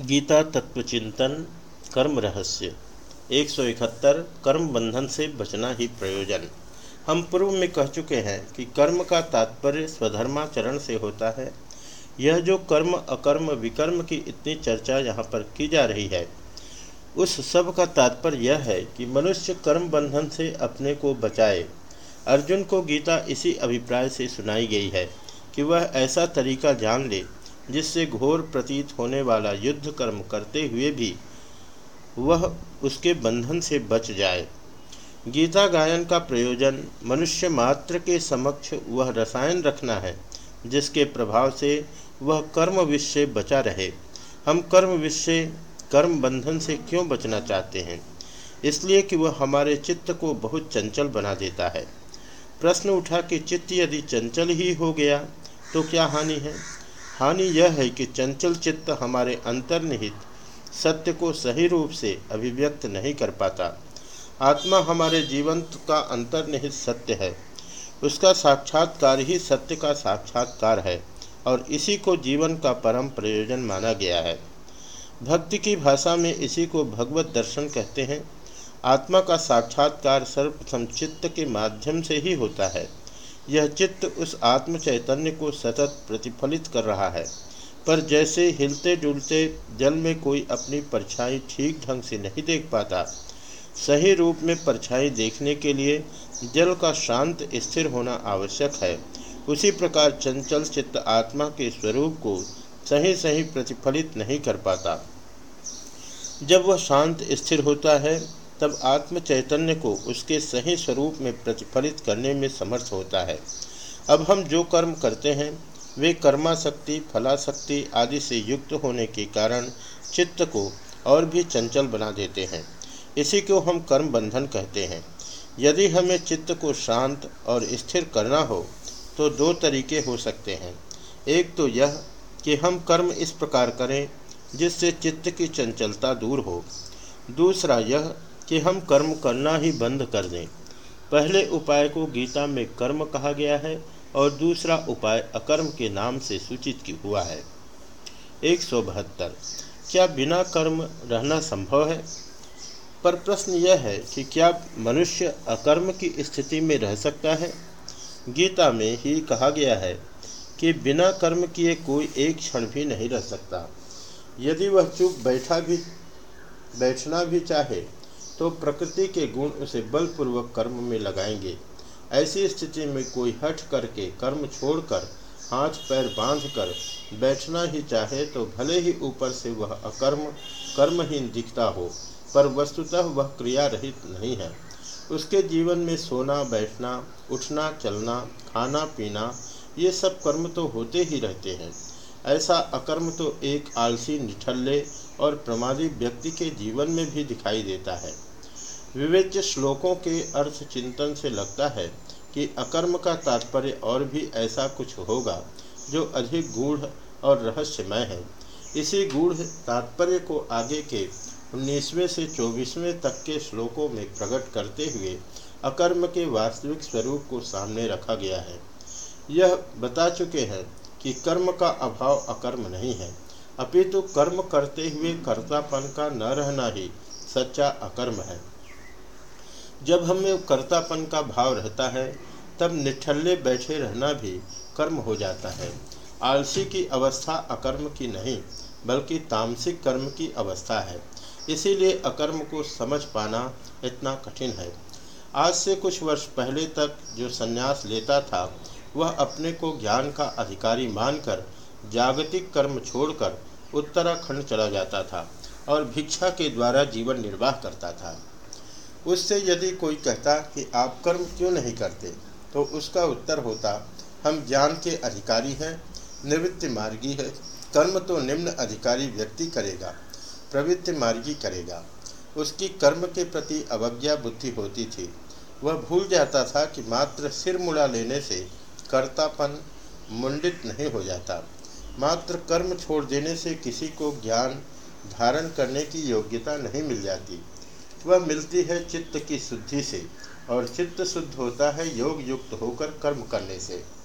गीता तत्वचिंतन, कर्म रहस्य। एक सौ इकहत्तर, कर्म बंधन से बचना ही प्रयोजन। हम पूर्व में कह चुके हैं कि कर्म का तात्पर्य स्वधर्माचरण से होता है। यह जो कर्म, अकर्म, विकर्म की इतनी चर्चा यहाँ पर की जा रही है, उस सब का तात्पर्य यह है कि मनुष्य कर्म बंधन से अपने को बचाए। अर्जुन को गीता इसी अभिप्राय से सुनाई गई है कि वह ऐसा तरीका जान ले जिससे घोर प्रतीत होने वाला युद्ध कर्म करते हुए भी वह उसके बंधन से बच जाए। गीता गायन का प्रयोजन मनुष्य मात्र के समक्ष वह रसायन रखना है, जिसके प्रभाव से वह कर्म विषय बचा रहे। हम कर्म विषय, कर्म बंधन से क्यों बचना चाहते हैं? इसलिए कि वह हमारे चित्त को बहुत चंचल बना देता है। प्रश्न उठा कि चित्त यदि चंचल ही हो गया तो क्या हानि है? हानि यह है कि चंचल चित्त हमारे अंतर्निहित सत्य को सही रूप से अभिव्यक्त नहीं कर पाता। आत्मा हमारे जीवन का अंतर्निहित सत्य है। उसका साक्षात्कार ही सत्य का साक्षात्कार है और इसी को जीवन का परम प्रयोजन माना गया है। भक्ति की भाषा में इसी को भगवत दर्शन कहते हैं। आत्मा का साक्षात्कार सर्वप्रथम चित्त के माध्यम से ही होता है। यह चित्त उस आत्म चैतन्य को सतत प्रतिफलित कर रहा है। पर जैसे हिलते डुलते जल में कोई अपनी परछाई ठीक ढंग से नहीं देख पाता, सही रूप में परछाई देखने के लिए जल का शांत स्थिर होना आवश्यक है। उसी प्रकार चंचल चित्त आत्मा के स्वरूप को सही सही प्रतिफलित नहीं कर पाता। जब वह शांत स्थिर होता है तब आत्म चैतन्य को उसके सही स्वरूप में प्रतिफलित करने में समर्थ होता है। अब हम जो कर्म करते हैं, वे कर्माशक्ति फलाशक्ति आदि से युक्त होने के कारण चित्त को और भी चंचल बना देते हैं। इसी को हम कर्म बंधन कहते हैं। यदि हमें चित्त को शांत और स्थिर करना हो तो दो तरीके हो सकते हैं। एक तो यह कि हम कर्म इस प्रकार करें, जिससे चित्त की चंचलता दूर हो। दूसरा यह कि हम कर्म करना ही बंद कर दें। पहले उपाय को गीता में कर्म कहा गया है और दूसरा उपाय अकर्म के नाम से सूचित हुआ है। एक सौ बहत्तर। क्या बिना कर्म रहना संभव है? पर प्रश्न यह है कि क्या मनुष्य अकर्म की स्थिति में रह सकता है? गीता में ही कहा गया है कि बिना कर्म किए कोई एक क्षण भी नहीं रह सकता। यदि वह चुप बैठा भी, बैठना भी चाहे तो प्रकृति के गुण उसे बलपूर्वक कर्म में लगाएँगे। ऐसी स्थिति में कोई हट करके कर्म छोड़कर हाथ पैर बाँध कर बैठना ही चाहे तो भले ही ऊपर से वह अकर्म, कर्महीन दिखता हो, पर वस्तुतः वह क्रिया रहित नहीं है। उसके जीवन में सोना, बैठना, उठना, चलना, खाना, पीना, ये सब कर्म तो होते ही रहते हैं। ऐसा अकर्म तो एक आलसी निठल्ले और प्रमादी व्यक्ति के जीवन में भी दिखाई देता है। विवेच्य श्लोकों के अर्थ चिंतन से लगता है कि अकर्म का तात्पर्य और भी ऐसा कुछ होगा, जो अधिक गूढ़ और रहस्यमय है। इसी गूढ़ तात्पर्य को आगे के उन्नीसवें से चौबीसवें तक के श्लोकों में प्रकट करते हुए अकर्म के वास्तविक स्वरूप को सामने रखा गया है। यह बता चुके हैं कि कर्म का अभाव अकर्म नहीं है। अपितु कर्म करते हुए कर्तापन का न रहना ही सच्चा अकर्म है। जब हमें कर्तापन का भाव रहता है, तब निठल्ले बैठे रहना भी कर्म हो जाता है। आलसी की अवस्था अकर्म की नहीं, बल्कि तामसिक कर्म की अवस्था है। इसीलिए अकर्म को समझ पाना इतना कठिन है। आज से कुछ वर्ष पहले तक जो संन्यास लेता था, वह अपने को ज्ञान का अधिकारी मानकर जागतिक कर्म छोड़कर उत्तराखंड चला जाता था और भिक्षा के द्वारा जीवन निर्वाह करता था। उससे यदि कोई कहता कि आप कर्म क्यों नहीं करते तो उसका उत्तर होता, हम ज्ञान के अधिकारी हैं, निवृत्ति मार्गी है, कर्म तो निम्न अधिकारी व्यक्ति करेगा, प्रवृत्ति मार्गी करेगा। उसकी कर्म के प्रति अवज्ञा बुद्धि होती थी। वह भूल जाता था कि मात्र सिर मुड़ा लेने से कर्तापन मुंडित नहीं हो जाता। मात्र कर्म छोड़ देने से किसी को ज्ञान धारण करने की योग्यता नहीं मिल जाती। वह मिलती है चित्त की शुद्धि से और चित्त शुद्ध होता है, योग युक्त होकर कर्म करने से।